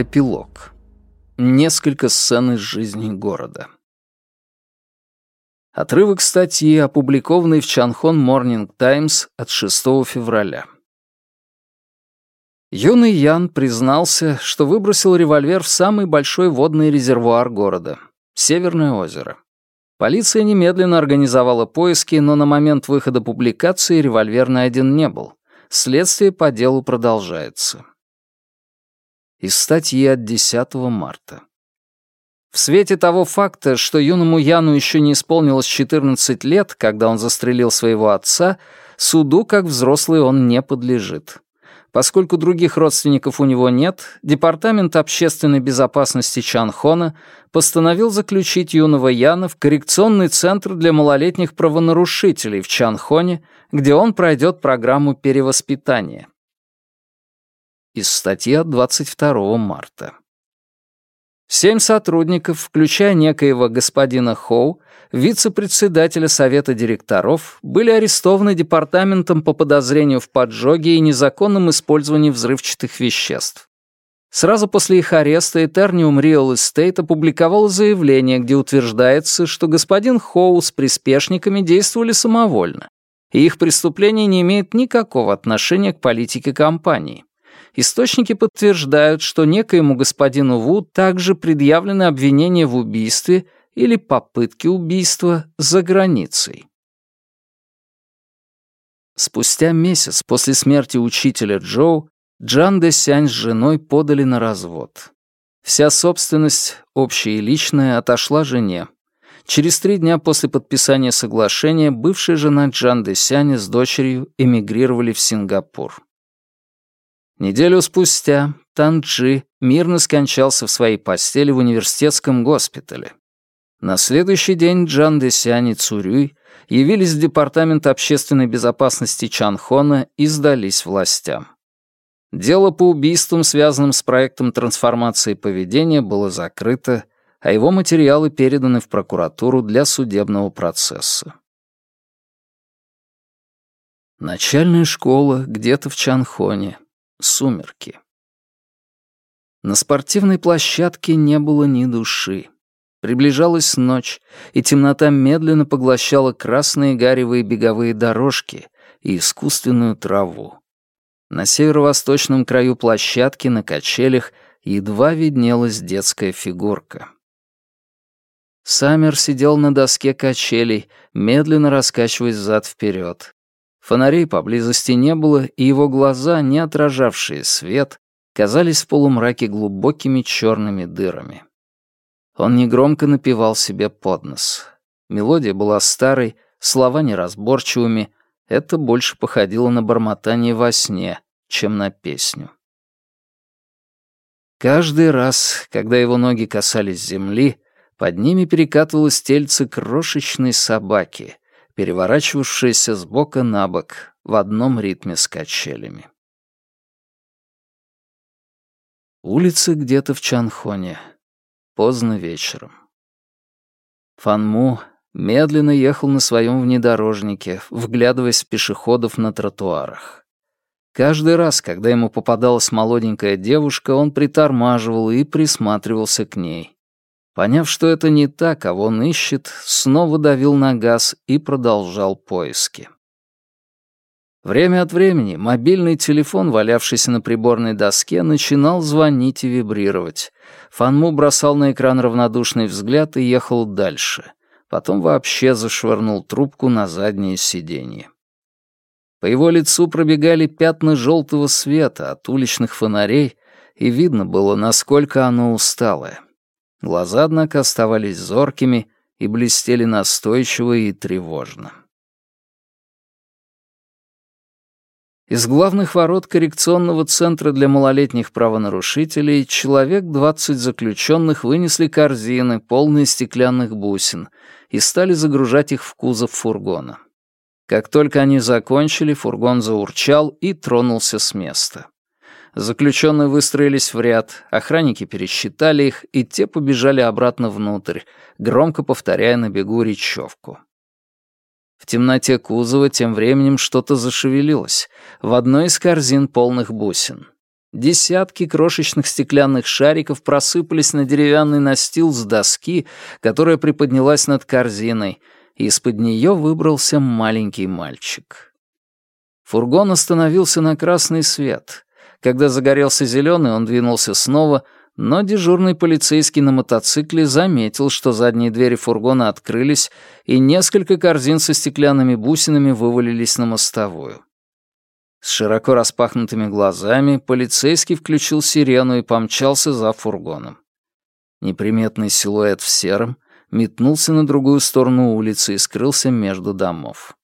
Эпилог. Несколько сцен из жизни города. Отрывок статьи, опубликованный в Чанхон Morning Times от 6 февраля. Юный Ян признался, что выбросил револьвер в самый большой водный резервуар города — Северное озеро. Полиция немедленно организовала поиски, но на момент выхода публикации револьвер найден не был. Следствие по делу продолжается из статьи от 10 марта. В свете того факта, что юному Яну еще не исполнилось 14 лет, когда он застрелил своего отца, суду как взрослый он не подлежит. Поскольку других родственников у него нет, Департамент общественной безопасности Чанхона постановил заключить юного Яна в коррекционный центр для малолетних правонарушителей в Чанхоне, где он пройдет программу перевоспитания из статьи от 22 марта. Семь сотрудников, включая некоего господина Хоу, вице-председателя Совета директоров, были арестованы департаментом по подозрению в поджоге и незаконном использовании взрывчатых веществ. Сразу после их ареста Eternium Real Estate опубликовал заявление, где утверждается, что господин Хоу с приспешниками действовали самовольно, и их преступление не имеет никакого отношения к политике компании. Источники подтверждают, что некоему господину Ву также предъявлены обвинения в убийстве или попытке убийства за границей. Спустя месяц после смерти учителя Джоу Джан Де Сянь с женой подали на развод. Вся собственность, общая и личная, отошла жене. Через три дня после подписания соглашения бывшая жена Джан Де Сяня с дочерью эмигрировали в Сингапур. Неделю спустя Танджи мирно скончался в своей постели в университетском госпитале. На следующий день Джан Десянь и Цурюй явились в Департамент общественной безопасности Чанхона и сдались властям. Дело по убийствам, связанным с проектом трансформации поведения, было закрыто, а его материалы переданы в прокуратуру для судебного процесса. Начальная школа где-то в Чанхоне. Сумерки. На спортивной площадке не было ни души. Приближалась ночь, и темнота медленно поглощала красные гаревые беговые дорожки и искусственную траву. На северо-восточном краю площадки на качелях едва виднелась детская фигурка. Саммер сидел на доске качелей, медленно раскачиваясь зад-вперед. Фонарей поблизости не было, и его глаза, не отражавшие свет, казались в полумраке глубокими черными дырами. Он негромко напевал себе под нос. Мелодия была старой, слова неразборчивыми, это больше походило на бормотание во сне, чем на песню. Каждый раз, когда его ноги касались земли, под ними перекатывалось тельце крошечной собаки, переворачивавшаяся с бока на бок в одном ритме с качелями. Улица где-то в Чанхоне. Поздно вечером. Фанму медленно ехал на своем внедорожнике, вглядываясь в пешеходов на тротуарах. Каждый раз, когда ему попадалась молоденькая девушка, он притормаживал и присматривался к ней. Поняв, что это не та, кого он ищет, снова давил на газ и продолжал поиски. Время от времени мобильный телефон, валявшийся на приборной доске, начинал звонить и вибрировать. Фанму бросал на экран равнодушный взгляд и ехал дальше. Потом вообще зашвырнул трубку на заднее сиденье. По его лицу пробегали пятна желтого света от уличных фонарей, и видно было, насколько оно усталое. Глаза, однако, оставались зоркими и блестели настойчиво и тревожно. Из главных ворот коррекционного центра для малолетних правонарушителей человек 20 заключенных вынесли корзины, полные стеклянных бусин, и стали загружать их в кузов фургона. Как только они закончили, фургон заурчал и тронулся с места. Заключенные выстроились в ряд, охранники пересчитали их, и те побежали обратно внутрь, громко повторяя на бегу речевку. В темноте кузова тем временем что-то зашевелилось в одной из корзин полных бусин. Десятки крошечных стеклянных шариков просыпались на деревянный настил с доски, которая приподнялась над корзиной, и из-под нее выбрался маленький мальчик. Фургон остановился на красный свет. Когда загорелся зеленый, он двинулся снова, но дежурный полицейский на мотоцикле заметил, что задние двери фургона открылись, и несколько корзин со стеклянными бусинами вывалились на мостовую. С широко распахнутыми глазами полицейский включил сирену и помчался за фургоном. Неприметный силуэт в сером метнулся на другую сторону улицы и скрылся между домов.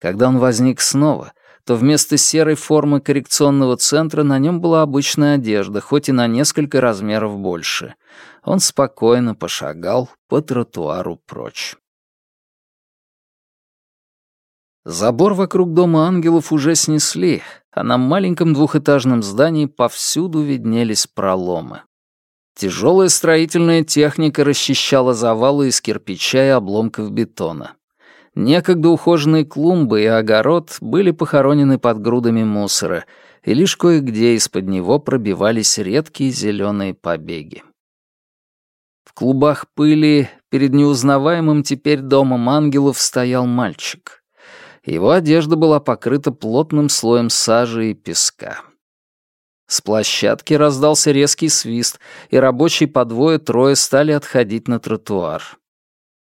Когда он возник снова, то вместо серой формы коррекционного центра на нем была обычная одежда, хоть и на несколько размеров больше. Он спокойно пошагал по тротуару прочь. Забор вокруг дома ангелов уже снесли, а на маленьком двухэтажном здании повсюду виднелись проломы. Тяжелая строительная техника расчищала завалы из кирпича и обломков бетона. Некогда ухоженные клумбы и огород были похоронены под грудами мусора, и лишь кое-где из-под него пробивались редкие зеленые побеги. В клубах пыли перед неузнаваемым теперь домом ангелов стоял мальчик. Его одежда была покрыта плотным слоем сажи и песка. С площадки раздался резкий свист, и рабочие по двое-трое стали отходить на тротуар.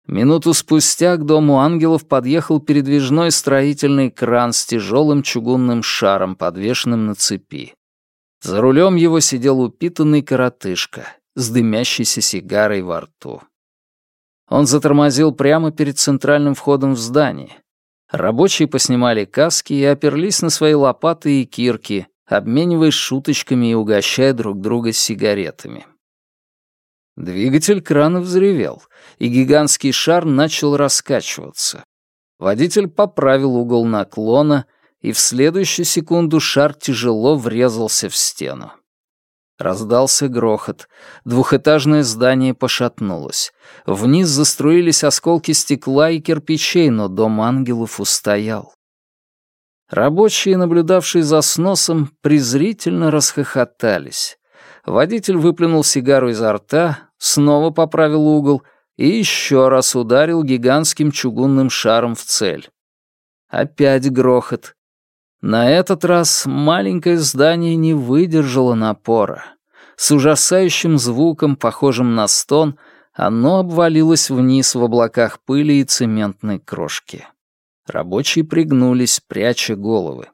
Минуту спустя к дому ангелов подъехал передвижной строительный кран с тяжелым чугунным шаром, подвешенным на цепи. За рулем его сидел упитанный коротышка с дымящейся сигарой во рту. Он затормозил прямо перед центральным входом в здание, Рабочие поснимали каски и оперлись на свои лопаты и кирки, обмениваясь шуточками и угощая друг друга сигаретами. Двигатель крана взревел, и гигантский шар начал раскачиваться. Водитель поправил угол наклона, и в следующую секунду шар тяжело врезался в стену. Раздался грохот. Двухэтажное здание пошатнулось. Вниз заструились осколки стекла и кирпичей, но дом ангелов устоял. Рабочие, наблюдавшие за сносом, презрительно расхохотались. Водитель выплюнул сигару изо рта, снова поправил угол и еще раз ударил гигантским чугунным шаром в цель. Опять грохот. На этот раз маленькое здание не выдержало напора. С ужасающим звуком, похожим на стон, оно обвалилось вниз в облаках пыли и цементной крошки. Рабочие пригнулись, пряча головы.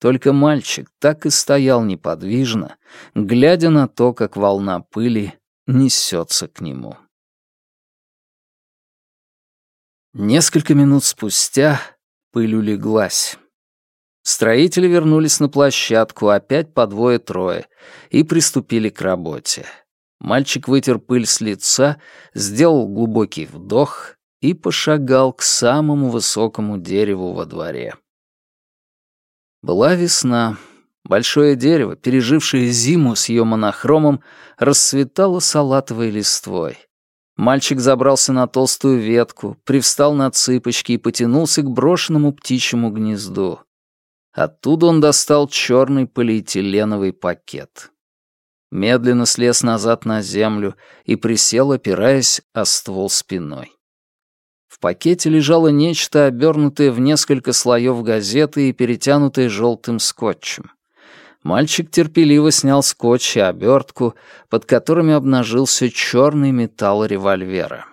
Только мальчик так и стоял неподвижно, глядя на то, как волна пыли несется к нему. Несколько минут спустя пыль улеглась. Строители вернулись на площадку, опять по двое-трое, и приступили к работе. Мальчик вытер пыль с лица, сделал глубокий вдох и пошагал к самому высокому дереву во дворе. Была весна. Большое дерево, пережившее зиму с ее монохромом, расцветало салатовой листвой. Мальчик забрался на толстую ветку, привстал на цыпочки и потянулся к брошенному птичьему гнезду. Оттуда он достал черный полиэтиленовый пакет. Медленно слез назад на землю и присел, опираясь о ствол спиной. В пакете лежало нечто, обернутое в несколько слоев газеты и перетянутое желтым скотчем. Мальчик терпеливо снял скотч и обертку, под которыми обнажился черный металл револьвера.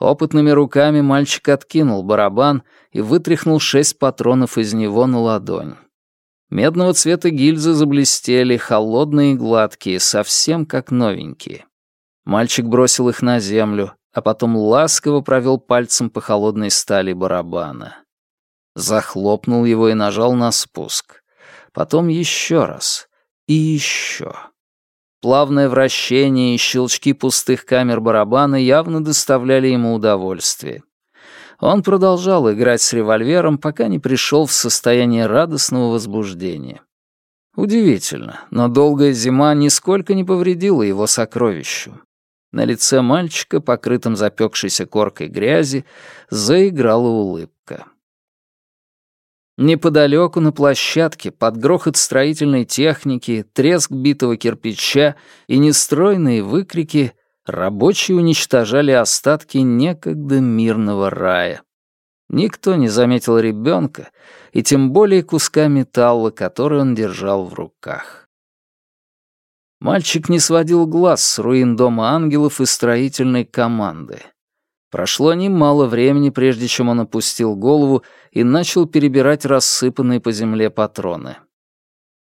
Опытными руками мальчик откинул барабан и вытряхнул шесть патронов из него на ладонь. Медного цвета гильзы заблестели, холодные и гладкие, совсем как новенькие. Мальчик бросил их на землю, а потом ласково провел пальцем по холодной стали барабана. Захлопнул его и нажал на спуск. Потом еще раз. И еще. Плавное вращение и щелчки пустых камер барабана явно доставляли ему удовольствие. Он продолжал играть с револьвером, пока не пришел в состояние радостного возбуждения. Удивительно, но долгая зима нисколько не повредила его сокровищу. На лице мальчика, покрытым запекшейся коркой грязи, заиграла улыбка. Неподалеку на площадке, под грохот строительной техники, треск битого кирпича и нестройные выкрики, рабочие уничтожали остатки некогда мирного рая. Никто не заметил ребенка, и тем более куска металла, который он держал в руках. Мальчик не сводил глаз с руин Дома ангелов и строительной команды. Прошло немало времени, прежде чем он опустил голову и начал перебирать рассыпанные по земле патроны.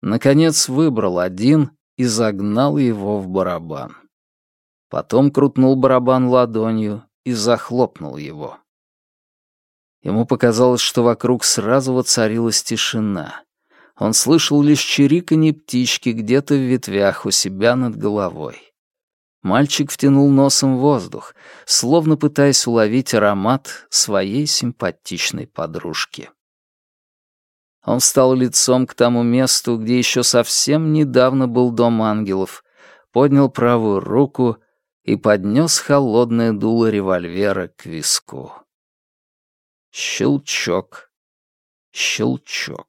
Наконец выбрал один и загнал его в барабан. Потом крутнул барабан ладонью и захлопнул его. Ему показалось, что вокруг сразу воцарилась тишина. Он слышал лишь чириканье птички где-то в ветвях у себя над головой. Мальчик втянул носом воздух, словно пытаясь уловить аромат своей симпатичной подружки. Он встал лицом к тому месту, где еще совсем недавно был дом ангелов, поднял правую руку и поднес холодное дуло револьвера к виску. Щелчок, щелчок.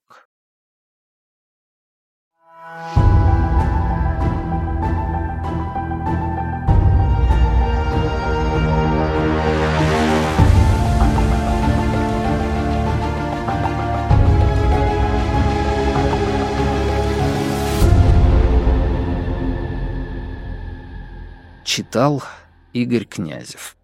Читал Игорь Князев